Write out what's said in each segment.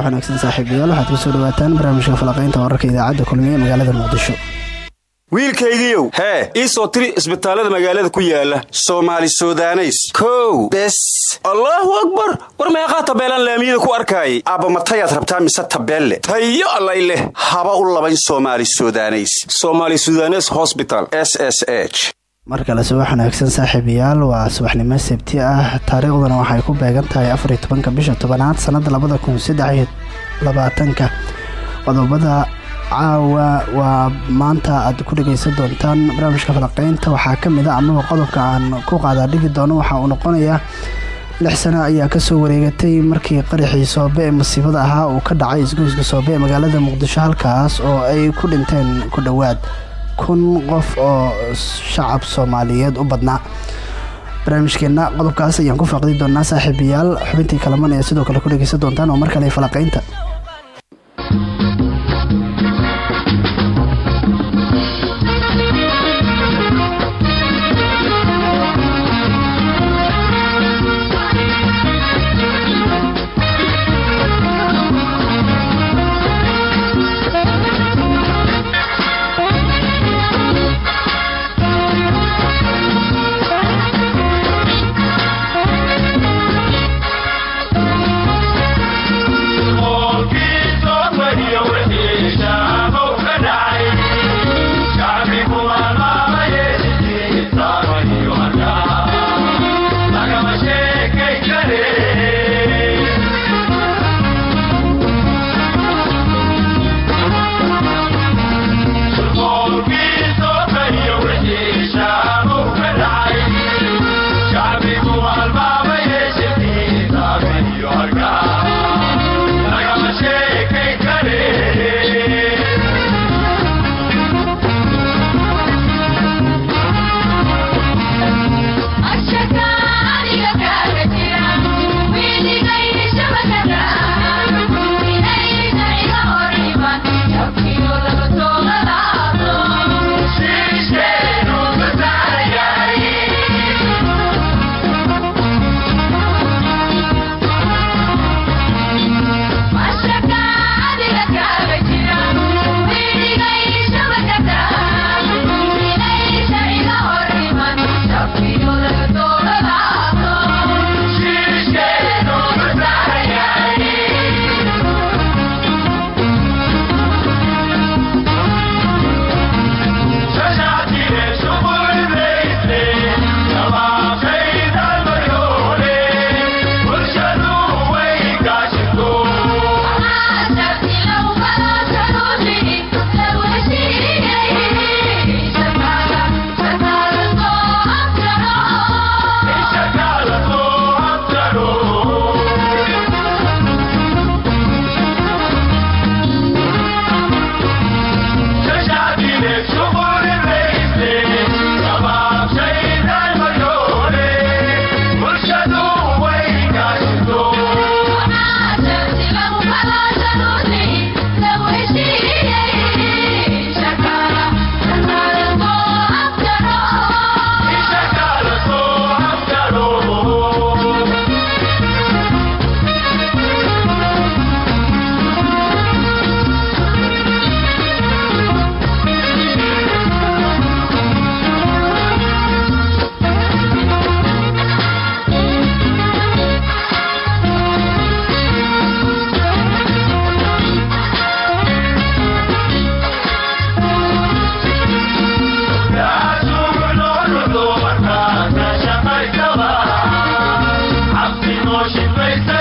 subax wanaagsan saaxiibayaal waxaad ku soo dhawaataan barnaamijka falaqaynta wararka idaacadda kulmiye ee magaalada muqdisho. Wiilkaygiiow hee ii soo tiri isbitaallada magaalada ku yaalla soomaali sudaneys. Kow bes. Allaahu akbar! War meeqaa tabeelaan laamiyada ku arkaayay? Aabbamatayaad rabtaa mise tabeelle? Tayo allay leh. Haba u labayn somaali sudaneys. Somaali sudanes hosbital s s h mar kale subax wanaagsan saaxiibayaal waa subaxnimo sabti ah. Taariikhduna waxay ku beegan tahay afariy tobanka bisha tobanaad sannada labada kun saddexiyo labaatanka. Qodobada caawa waa maanta aad ku dhegaysan doontaan barnaamijka falaqeynta waxaa ka mid a ah amaba qodobka aan ku qaadaa dhigi doono waxa uu noqonayaa lix sano ayaa ka soo wareegatay markii qaraxii soobe ee masiibada ahaa. Uu ka dhacay isgoyska soobe ee magaalada muqdisho halkaas oo ay ku dhinteen ku dhowaad kun qof oo shacab soomaaliyeed u badnaa barnaamijkeena. Qodobkaas ayaan ku faaqdi doonaa saaxiibayaal. Xubintii kalaman ee sidoo kale ku dhegeysan doontaan oo mar kale falaqaynta oo shaqaysa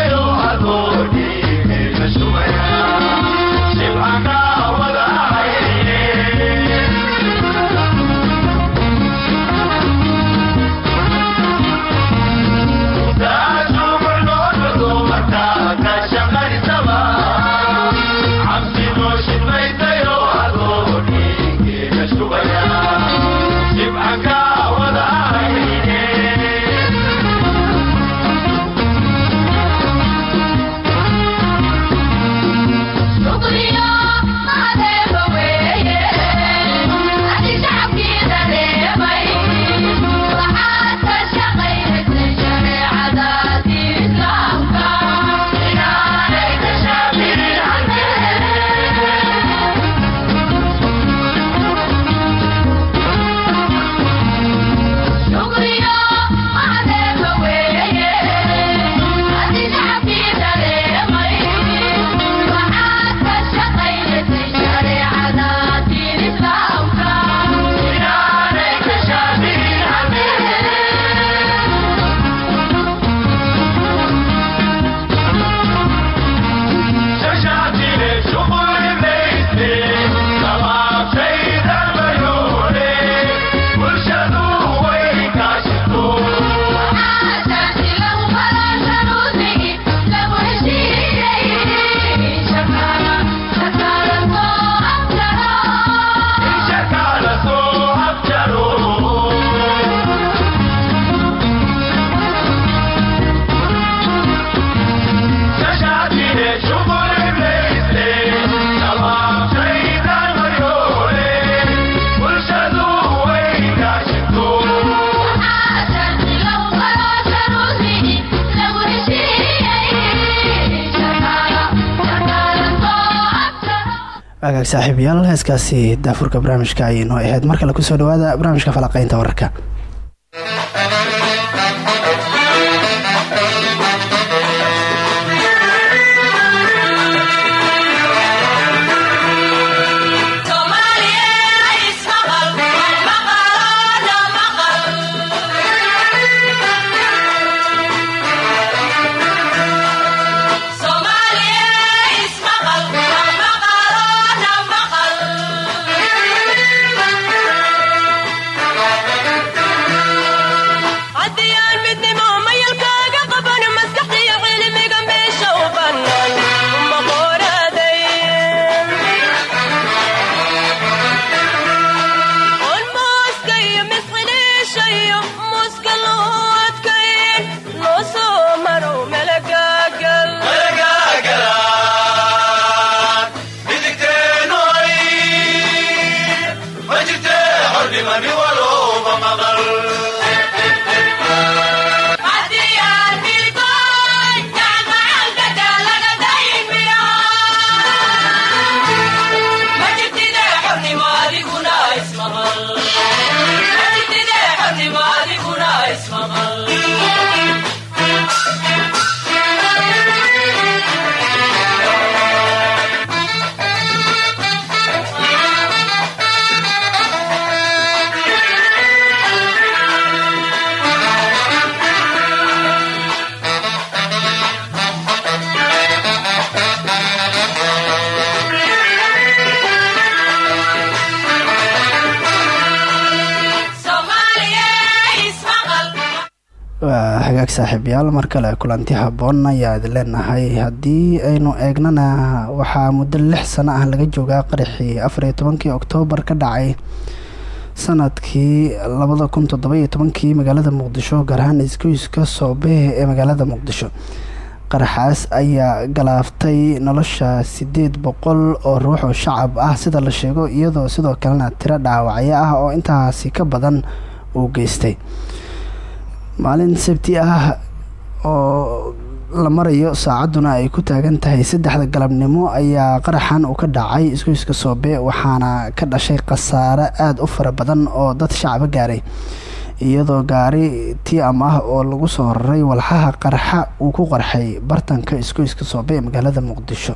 hagaag saaxiibayaal heeskaasi daafurka barnaamijka ayaynu ahayd. Mar kale ku soo dhawaada barnaamijka falaqeynta wararka saaxiibayaal mar kale kulanti ayaa idin leenahay. Haddii aynu eegnana waxaa muddo lix sano ah laga joogaa qaraxii afariyo tobankii oktoobar ka dhacay sannadkii labada kun toddoba tobankii magaalada muqdisho gaar ahaan isgoyska soobehe ee magaalada muqdisho. Qaraxaas ayaa galaaftay nolosha sideed boqol oo ruux oo shacab ah sida la sheego iyadoo sidoo kalena tiro dhaawacyo ah oo intaasi ka badan uu geystay maalin sabti ah oo la marayo saacadduna ay ku taagan tahay saddexda galabnimo ayaa qaraxan uu ka dhacay isgoyska soobe waxaana ka dhashay khasaare aada u fara badan oo dad shacaba gaaray. Iyadoo gaari tiam ah oo lagu soo raray walxaha qarxa uu ku qarxay bartanka isgoyska soobe ee magaalada muqdisho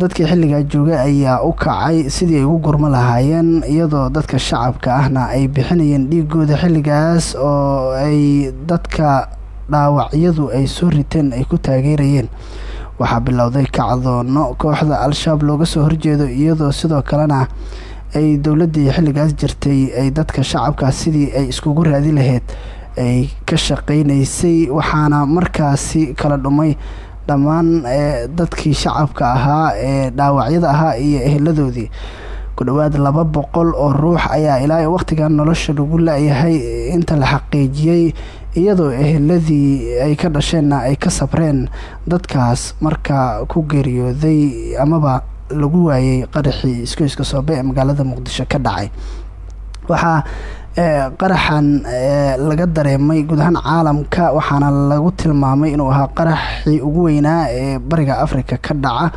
dadkii xilligaa joogay ayaa u kacay sidii ay ugu gurmo lahaayeen iyadoo dadka shacabka ahna ay bixinayeen dhiigooda xilligaas oo ay dadka dhaawacyadu ay soo riteen ay ku taageerayeen. Waxaa bilowday kacdoono kooxda al-shabaab looga soo horjeedo iyadoo sidoo kalena ay dowladdii xilligaas jirtay ay dadka shacabkaas sidii ay iskugu raadi lahayd ay ka shaqaynaysay waxaana markaasi kala dhumay dhammaan eh, dadkii shacabka ahaa ee dhaawacyada ahaa iyo eheladoodii ku dhowaad laba boqol oo ruux ayaa ilaa waqtigan nolosha lagu la-yahay inta la xaqiijiyey iyadoo eheladii ay ka dhasheenna ay ka sabreen dadkaas markaa ku geeriyooday amaba lagu waayay qaraxii isku iska soobe ee magaalada muqdisho ka dhacay. Waxaa qaraxan laga dareemay guud caalamka waxaana lagu tilmaamay inuu ahaa qaraxii ugu weynaa ee bariga africa ka dhaca.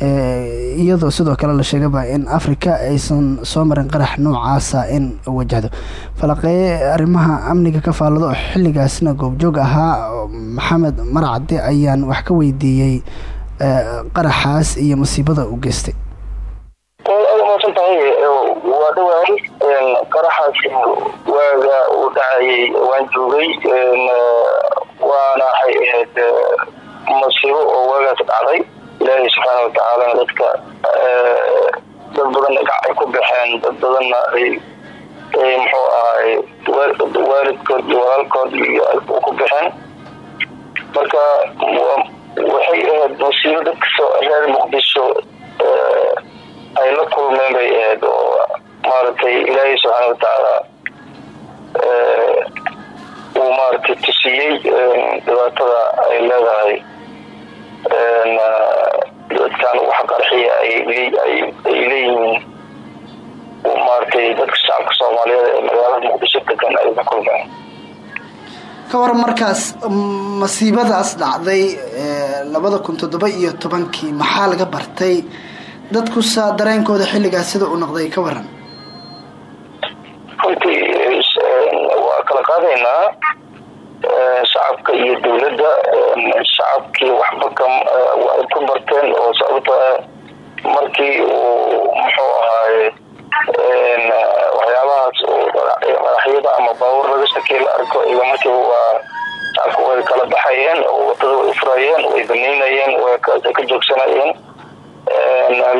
Iyadoo sidoo kale la sheegaba in africa aysan soo marin qarax noocaasa in wajahdo. Falaqeeye arrimaha amniga ka faallado oo xilligaasna goobjoog ahaa maxamed marcade ayaan wax ka weydiiyey qaraxaas iyo masiibada u geystay waa dhawahay qaraxaas waaga uu dhacayay waan joogay waana waxay ahayd masiibo oo waagaas dhacday. Ilaahay subxaana watacaalana dadka dad badanna gacay ku baxeen dad badanna ay muxuu ahay waalidkood iyo walaalkood iyo ku baxeen. Marka waxay ahayd masiibo dadka reer muqdisho ay la kulmeen bay ahayd maaragtay ilaahay subxaana watacaala uu maaragtay tusiyey dhibaatada ay leedahay. Dadkan wax qarxiya ay leeyihiin. Maaragtay dadka shacabka soomaaliyeed ee magaalada muqdisho degan ay la kulmeen. Ka waran markaas masiibadaas dhacday labada kun toddoba iyo tobankii maxaa laga bartay? Dadkusa dareenkooda xilligaas sida uu noqday ka waran runtii waa kala qaadaynaa shacabka iyo dowladda shacabkii waxba ka way ku barteen oo sababta markii uu muxuu ahaaye waxyaabahaas madaxyada ama baawur laga shakey la arko iyo markiiba waa shacabka way kala baxayeen oo waddada way furayeen way banaynayeen way ka joogsanayeen.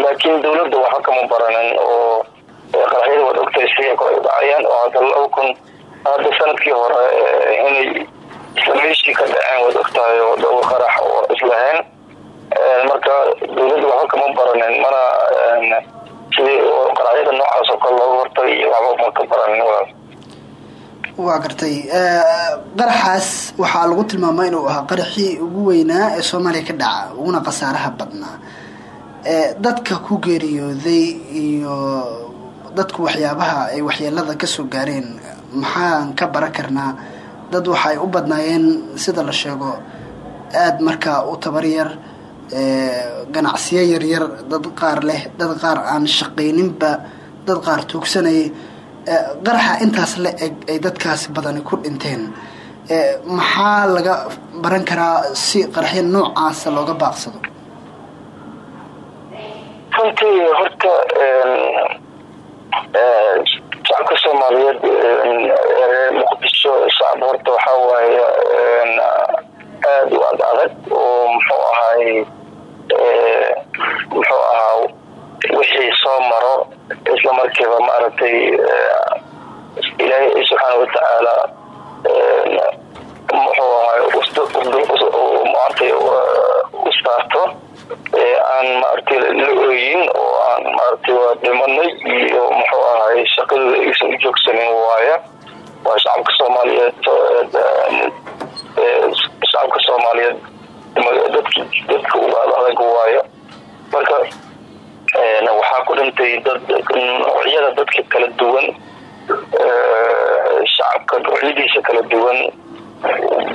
Laakiin dowladda waxba kama baranin oo qaraxyada waad ogtay siya kale ay dhacayaan oo hadda laba kun hadda sannadkii hore inay isla ka dhaceen waad ogtahay oo dhowr qarax oo islahayn marka dowladda waxba kama baranin mana sidii qaraxyada noocaas oo kale looga hortagay iyo waxba ma ka baranin waa. Gartay. Qaraxaas waxaa lagu tilmaama inuu ahaa qaraxii ugu weynaa ee soomaaliya ka dhaca uguna khasaaraha badnaa. Dadka ku geeriyooday iyo dadku waxyaabaha ay waxyeelada ka soo gaareen maxaan ka baran karnaa dad waxaay u badnaayeen sida la sheego aada markaa u tabaryar ganacsiyo yaryar dad qaar leh dad qaar aan shaqayninba dad qaar tuugsanayay qaraxa intaas la eg ay dadkaasi badani ku dhinteen. Maxaa laga baran karaa si qaraxyo noocaasa looga baaqsado? Runtii horta shacabka soomaaliyeed muqdisho shacab horta waxaa waaye aada u ad adag oo muxuu ahaay muxuu ahaa wixii soo maro isla markiiba maaragtay ilaahay subxaana watacaala muxuu ahaay maaragtay ustaarto aan maaragtay la ooyin oo aan maaragtay waa dhimanay iyo muxuu ahaay shaqadooda aysan u joogsanin waaya waa shacabka soomaaliyeed shacabka soomaaliyeed dadka uga adag waayo. Marka waxaa ku dhintay dad noocyada dadka kala duwan shacabka noocyadiisa kala duwan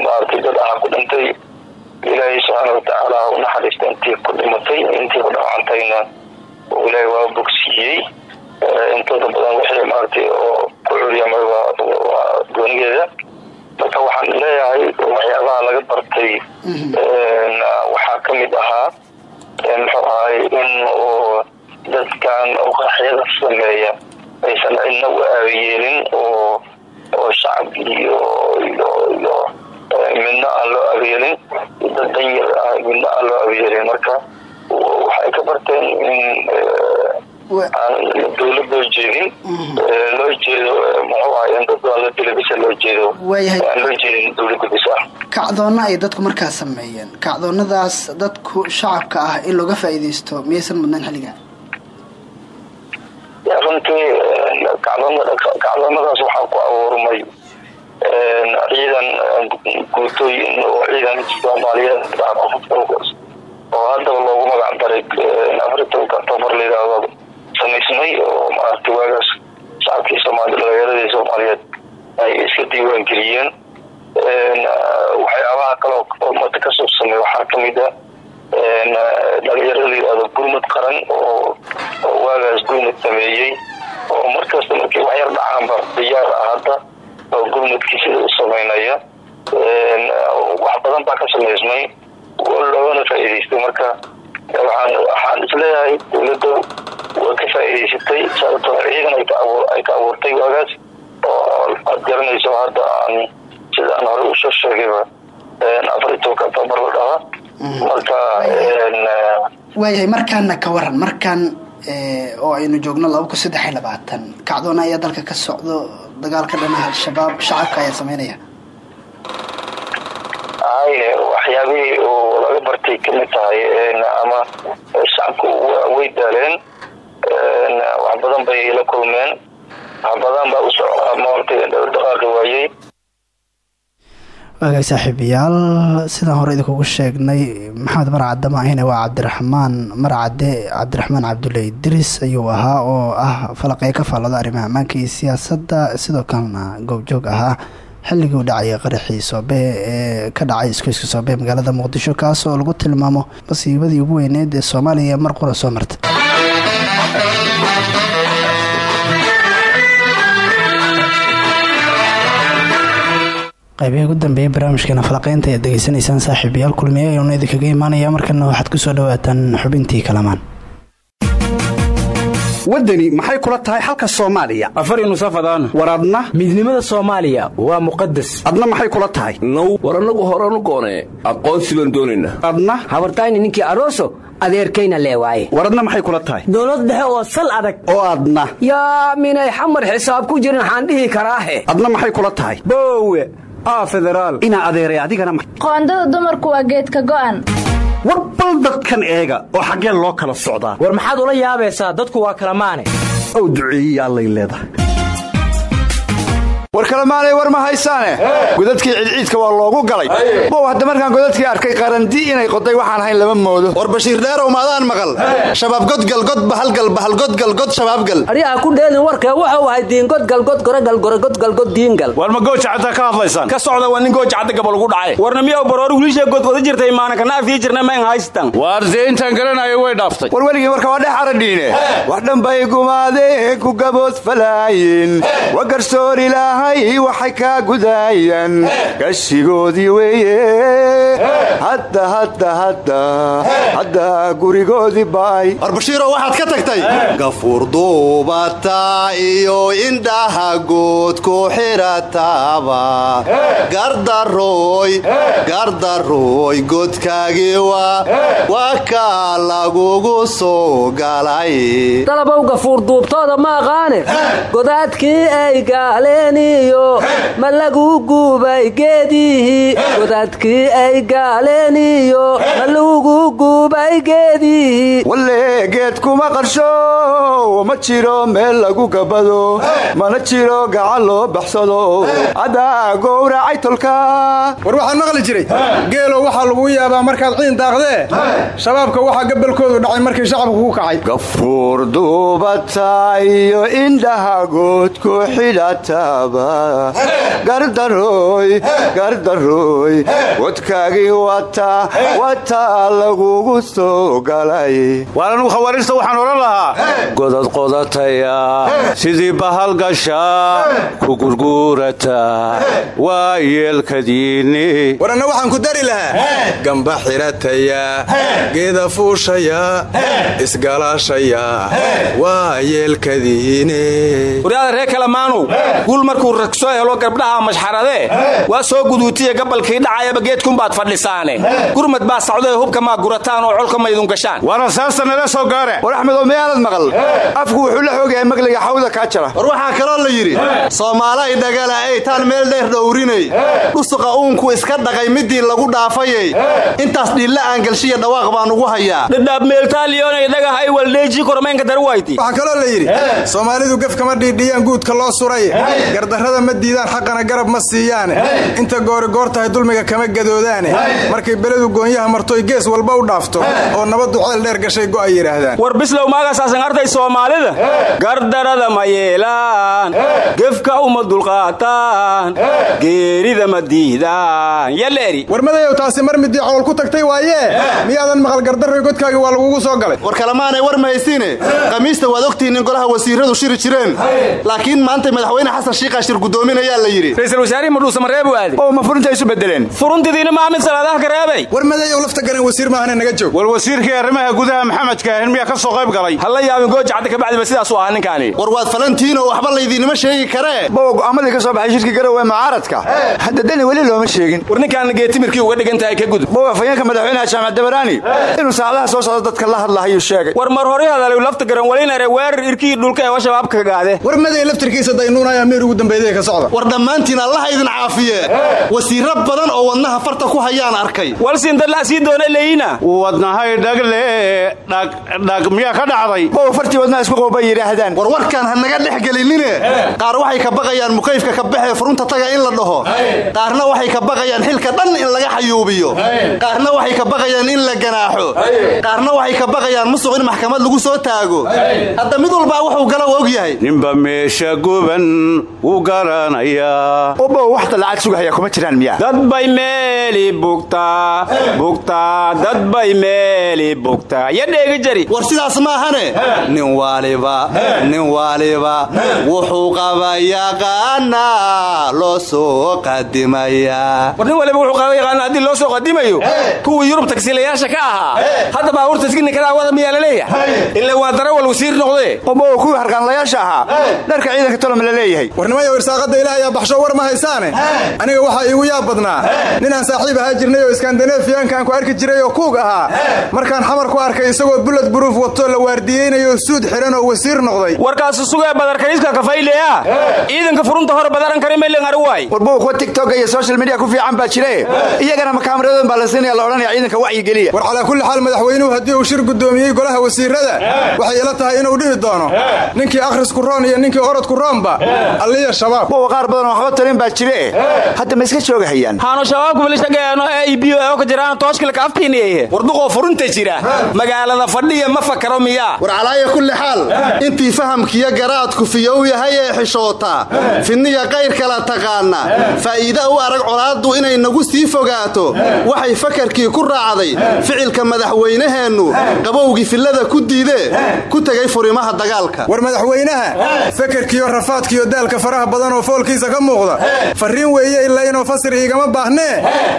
maaragtay dad ahaa ku dhintay ilaahay subxaana watacaala ha u naxariista intii ku dhimatay intii ku dhaawacantayna ilaahay waa bogsiiyey. Intooda badan wixii maaragtay oo ku curyamay waa goonigeeda. Marka waxaan leeyahay waxyaabaha laga bartay waxaa ka mid ahaa muxuu ahay in uu dadkan qaraxyada sameeya aysan cidna u aabayeelin oo oo shacab iyo iyo iyo midna aan loo abayeelin dad danyar ah midna aan loo abayeelin marka waxay ka barteen in dowlad loo jeedin. Loo jeedo muxuu ahay in dad baa la dila bisa loo jeedo. Aan loo jeedin dowladda bis ah kacdoonna ay dadku markaa sameeyeen. Kacdoonnadaas dadku shacabka ah in looga faa'iidaysto miyaysan mudnayn xilligaa runtii kacdoonnadaas waxaa ku abuurmay ciidan guutooyin oo ciidan soomaaliyeed oo haddaba loogu magac daray afritanka octobar layidhaahdo samaysmay oo maaragtay waagaas shacabkii soomaali dhalinyaradii soomaaliyeed ay iska diiwaan geliyeen waxyaabaha kale oo mata ka subsamay waxaa ka mid a dhalinyarada layidhahdo gurmud qaran oo waagaas gurmud sameeyey oo markasta markii waxyar dhacaanba diyaar ah hadda oo gurmudkii sida u samaynaya wax badan baa ka samaysmay loogana faa'iidaystay marka. Waxaan is leeyahay dowladda waa ka faa'iidaysatay. Sababtoo ciidan ay ka abuur ay ka abuurtay waagaas oo aad garanayso hadda aan sida aan hore u soo sheegayba. Afar iyo tobanka octobar la dhahaa. Marka waayahay markaana ka waran. Markaan oo aynu joogno laba kun saddex iyo labaatan kacdoona ayaa dalka ka socdo dagaalka dhanaha al-shabaab shacabka ayaa sameynaya. Waxyaabihii oo laga bartay ka mid tahay ama shacabku way daaleen. Wax badan bay la kulmeen. Wax badan baa uso maartay dhaqaaqi waayey waagaag saaxiibayaal sidaan hore idinkugu sheegnay maxamed marcadde ma ahine waa cabdiraxmaan marcadde cabdiraxmaan cabdulle idris ayuu ahaa oo ah falaqee ka faallada arrimaha ammaanka iyo siyaasadda sidoo kalena goobjoog ahaa. Xilligii u dhacayay qaraxii soobe ee ka dhacay iskoyska soobe magaalada muqdisho kaas oo lagu tilmaamo masiibadii ugu weyneed ee soomaaliya mar qura soo martay qaybihii ugu dambeeyay barnaamijkeena falaqeynta ayaad degeysanaysaan saaxiibayaal kulmiye ayuuna idinkaga imaanaya markana waxaad ku soo dhawaataan xubintii kalamaan. Waddani maxay kula tahay xalka soomaaliya? Afar nusafadaan war adna? Midnimada soomaaliya waa muqadas adna maxay kula tahay? Now war annagu horanu goonee aqoonsi baan doonaynaa adna? Habartayni ninkii aroso adeerkayna lee waaye. War adna maxay kula tahay? Dowlad dhexe oo sal adag. Oo adna. Yaa minay xamar xisaab ku jirin waxaan dhihi karaahe adna maxay kula tahay? Boowe aa federaal inaa adeeray adigana ma qoondada dumarku waa geedka go'an. War bal dadkan eega oo xaggee loo kala socdaa. War maxaad ula yaabaysaa? Dadku waa kala maane. Ow duceeyey allay leedahay war kalemaanay war ma haysaane. Godadkii cidciidka waa loogu galay. Bow hadda markaan godadkii arkay qarandi inay qoday waxaan hayn lama moodo. War bashiir dheerow maadaan maqal. Shabaab godgal god bahalgal bahalgodgal god shabaabgal aryaha ku dheelin warkee wuxuu ahay diingod galgod goragal goragodgal god diingal war ma gooja cadda ka hadlaysaan ka socda waa nin gooja cadda gabal ugu dhacay. Warna miyaw baroor wiilshee godgoda jirtay maanankana afii jirna mayn haystan waar dee intaan garanayo way dhaaftay. War weligii marka waa dhex aradhiine wax dhanbay gumaadeen ku gabood falaayin wa garsoor ilaahay waxay kaa gudaayaan gashigoodii weeye. Hadda hadda hadda. Hadda gurigoodii baay. War bashiirow waxaad ka tagtay? Gafuur duubata iyo indhaha good ku xidhataaba gardarooy gardarooy godkaagii waa. Kaa lagugu soo galay. Dalabow gafuur duubtooda ma aqaane. Godaadkii ay gaaleeniyo ma lagu guubay geedihii? Godaadkii ay gaaleeniyo ma lagu guubay geedihii? Walle geed kuma qarsho ma jiro meel lagu gabado mana jiro gacan loo baxsado. Haddaa gowracay tolka. War waxaan maqli jiray. Geelow waxaa lagu yaabaa markaad ciin daaqdee shabaabka waxaa gabalkoodu dhacay markii shacabku ku kacay. Gafuur duubata iyo indhaha good ku gardarooy wadkaagii wata wata lagugu soo galay waar anugu khawaariista waxaan odhan lahaa godad qodataya sidii bahal gasha ku gurguurata waa yeelkadiinni war anna waxaan ku dari lahaa gamba xirataya geeda fuushaya isgalaashaya waa yeelkadiine markuu rag soo helo gabdhaha mashxaradee waa soo guduutiya gabalkii dhacayaba geedkunbaad fadhisaane. Gurmad baa socdae hubka maa gurataan oo colka maydun gashaan. Waana saasta nala soo gaare. War axmedow miyaanad maqal. Afku wuxuu la xoogayahay magliga xawda kaa jara war waxaa kaloo la yidhi soomaalay dhagala aytaan meel dheer dhowrinay. Dhusuqa uunku iska dhaqay midii lagu dhaafayey intaas dhiilla aan gelshiya dhawaaq baan ugu hayaa. Dhadhaab meeltaaliyonay dhagaha ay waldeejii kormaynka darwayti. Waxaa kaloo la yidhi soomaalidu gef kama dhiidhiyaan guudka loo suray gardarrada ma diidaan xaqana garab ma siiyaane inta goori goor tahay dulmiga kama gadoodaane markay beledu goonyaha martoy gees walba u dhaafto oo nabaddu ceel dheer gashay go'ay yidhaahdaan war bislow maagaasasan artay soomaalida. Gardarada ma yeelaan. Gefka uma dulqaataan. Geerida ma diidaan. Yaleeri war madayow taasi mar midii cool ku tagtay waayee miyaadan maqal gardarroy godkaagii waa lagugu soo galay. War kalemaanay war mahaysiine khamiista waad ogtihiin in golaha wasiiradu shiri jireen. Laakiin maanta madaxweyne xasan shiikaa shir guddoominayaa la yidhi. Ra'iisul wasaarihii madhuusa mareebu aaday oo ma furinta isu bedeleen furuntidiina maa mid salaadaha ka reebay? War madayow lafta garan wasiir maahane naga joog. War wasiirkii arrimaha gudaha maxamedka ahin miyaa ka soo qayb galay. Halla yaabin gooja cadda kabacdiba sidaasuu ahaa ninkaani. War waad falantiinoo waxba laydiinima sheegi karee bowa go'aamadii ka soo baxay shirki garowe mucaaradka. Hadda dani weli looma sheegin. War ninkaana geetimirkii uga dhigan tahay ka gudub. Bowa afhayeenka madaxweynaha jaamac dabaraani inuu saacadaha soo socda dadka la hadlahayuu sheegay. War mar hore hadalay lafta garan walinare weerar irkii dhulka ee shabaabka gaade war maday laftirkiisa daynuunaya meer ugu socda war dhammaantiin allaha idin caafiye. Wasiiro badan oo wadnaha farta ku hayaan arkay. Walsindalla sii doona leeyina. Wadnahay dhagle dhagdhag miyaa ka dhacday? Fartii wadnaha isku qooba yidhaahdaan. War warkaan ha naga dhex gelinine. Qaar waxay ka baqayaan mukayfka ka baxee furunta taga in la dhaho. Qaarna waxay ka baqayaan xilka dhan in laga xayuubiyo. Qaarna waxay ka baqayaan in la ganaaxo. Qaarna waxay ka baqayaan musuq in maxkamad lagu soo taago. Hadda mid walbaa wuxuu gala og yahay. Ninba meesha guban wuu garanayaa obow waxta lacag sugahaya kuma jiraan miya dad bay meeli bugtaa bugtaa dad bay meeli bugtaa ya dheegi jari. War sidaas maahane nin waaliba nin waaliba wuxuu qaba yaqaanaa loo soo qadimayaa war nin waliba wuxuu qaba yaqaana haddii loo soo qadimayo kuwii yurub tagsiilayaasha ka ahaa hadda baabuurta iskininkadaa wada miyaa la leeyahay? Ila waa darawal wasiir noqdee. Obow kuwii harqaanlayaasha ahaa dharka ciidanka toloma la leeyahay warnimayo irsaaqadda ilaah ayaa baxsho war ma haysaane? Aniga waxaa iigu yaab badnaa. Ninaan saaxiib ahaa jirnay oo iskandanefiyankaan ku arki jiray oo kuug ahaa. Markaan xamar ku arkay isagoo bulad buruuf wato la waardiyeynayo suud xihan oo wasiir noqday. Warkaasu sugee badarkaniiska kafayleya ciidanka furunta hore badaran kari meelin ari waay warbow kuwa tigtoga iyo social media ku fiican baa jire. Iyagana makaamiradoon baa la siinaya la odhanaya ciidanka wacyigeliya war calaa kulli xaal madaxweynuhu haddii uu shir guddoomiyey golaha wasiirada waxay ila tahay inuu dhihi doono. Ninkii akhrisku roon iyo ninkii orodku roonba shabaab. Bowa qaar badan oo waxba talin baa jire. Hadda ma iska joogahayaan. Haano shabaabku bilishageeno ee ibiyo ee ka jiraan tooshkilka aftiiniyehe warduqoo furunta jira. Magaalada fadhiya ma fakaro miyaa. War calaaya kulli xaal. Intii fahamkiyo garaadku fiyow yahay ee xishootaa fidniya qayr kala taqaana. Faa'iida u arag colaaddu inay nagu sii fogaato. Waxay fakarkii ku raacday ficilka madaxweynaheennu. Qabowgii fillada ku diidee ku tegay furimaha dagaalka. War madaxweynaha fakarkiyo rafaadkiyo daalka faraha badan oo foolkiisa ka muuqda. Farriin weeye ilaa inuu fasir iigama baahnee.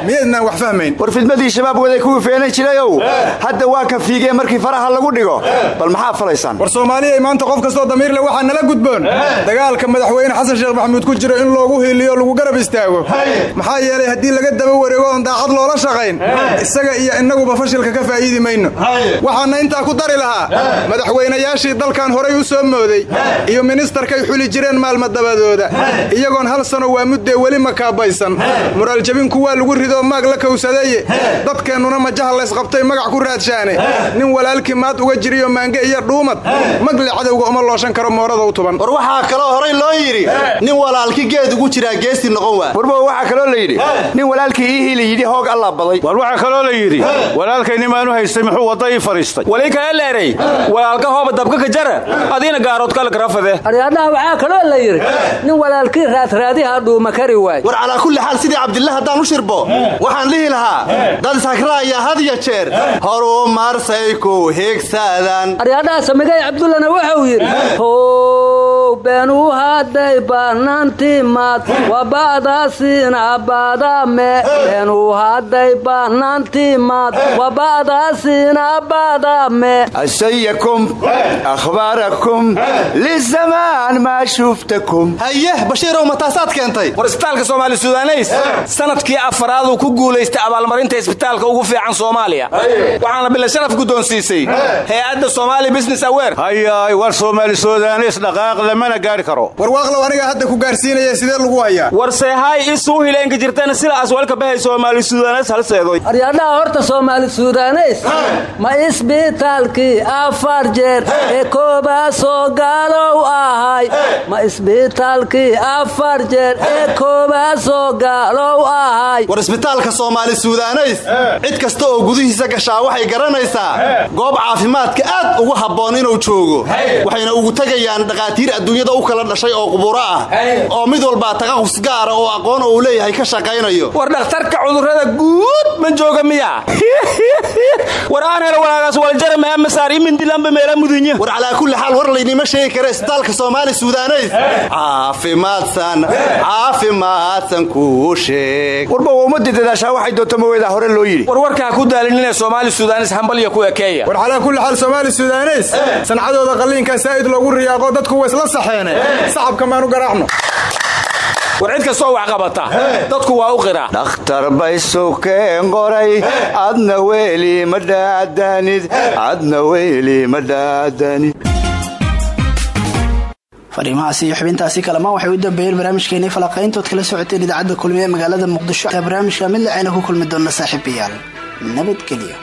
Miyaydnaan wax fahmayn? War fidmadii shabaab waday kuwii feenan jirayow hadda waa ka fiigee markii faraha lagu dhigo. Bal maxaa falaysaan? War soomaaliya maanta qof kastoo damiirle waxaa nala gudboon. Dagaalka madaxweyne xasan sheekh maxamuud ku jiro in loogu hiiliyo lagu garab istaago. Maxaa yeelay haddii laga daba wareego oon daacad loola shaqayn isaga iyo innaguba fashilka ka faa'iidi mayno. Waxaana intaa ku dari lahaa madaxweynayaashii dalkan horay u soo mooday iyo ministarkay xuli jireen maalmadabadooda iyagoon hal sano waa muddee weli makaabaysan muraaljabinku waa lagu ridoo maag la kowsadaye dadkeennuna majaha laysqabtay magac ku raadshaane. Nin walaalkii maad uga jiriyo maange iyo dhuumad magle cadowga uma looshan karo moorada u tuban. War waxaa kaloo horay loo yidhi nin walaalki geed ugu jiraa geesi noqon waa warbow waxaa kaloo la yidhi nin walaalkii ii hiili yidhi hoog allaa baday. War waxaa kaloo la yidhi walaalkay nimaanu haystay muxuu wadda ii fadhiistay wali leeray walaalka hooba dabka ka jara adiina gaarood kala garafade aryaadhaha waxaa kaloo la yidhi nin walaalkii raadraadiha dhuuma kari waay war calaa kulli xaal sidii cabdillah haddaan u shirbo. Waxaan dhihi lahaa dad sakraaya hadiya jeer horuu maarsay ku higsadaan aryaadhaha samigay cabdullana wuxuu yidhi how beenuu hadday baanaantimaad waba'daasiina baadame beenuu hadday baanaantimaad waba'daasiina baadame asayakum akhbaarakum lizamaan maa shuftakum haye bashiirow ma taasaad keentay? War isbitaalka soomaali sudaneys sannadkii afaraaduu ku guulaystay abaalmarinta isbitaalka ugu fiican soomaaliya. Waxaana bila sharaf guddoonsiisay hay'adda business awer hayaay war soomaali sudaneys dhaqaaq lamana gaari karo. War waaqlow anigaa hadda ku gaarsiinaya sidee lagu hayaa war seehaay isuu hileenka jirtana sidaas walka bahay soomaali sudaneys halseedoy aryaadhaha horta soomaali sudaneys ma isbitaalkii afar jeer ee koobaasoo gaalow ahay. Ma isbitaalkii afar jeer ee koobaasoo gaalow ahay. War isbitaalka soomaali sudaneys cid kasta oo gudihiisa gashaa waxay garanaysaa goob caafimaadka aad ugu habboon inuu joogo. Waxayna ugu tegayaan dhakhaatiir adduunyada u kala dhashay oo quburo ah oo mid walbaa taqaqus gaara oo aqoon uu leeyahay ka shaqaynayo. War dhakhtarka cudurrada guud ma jooga miya? War aan helo walaagaas waljara maamasaar imindilanba meela mudunyo war calaa kulli xaal war laynima sheegi kara isbitaalka soomaali sudaneys caafimaadsan caafimaadsan kuu sheeg. Warba waa ummadii dadaashaa waxay doonto maweedaa hore loo yidhi. War warkaa ku daalinina soomaali sudanes hambalya ku ekeeya war calaa kulli xaal soomaali sudaneys sancadooda qalliinkaa saa'id loogu riyaaqo dadku wa isla saxeene sacabka maanu garaacno. War cid kastoo wax qabata dadku waa u qira. Dhakhtar bay sukeen qoray adna weeli ma dhaadanid adna weeli ma dhaadanid. Fariimahaasi iyo xubintaasi waxay u dambeeyeen barnaamijkeenii falaqayntood kala socoteen idaacadda kulmiye ee magaalada muqdisho barnaamijka mid lacayna ku kulmi doona saaxiibayaal nabadgelyo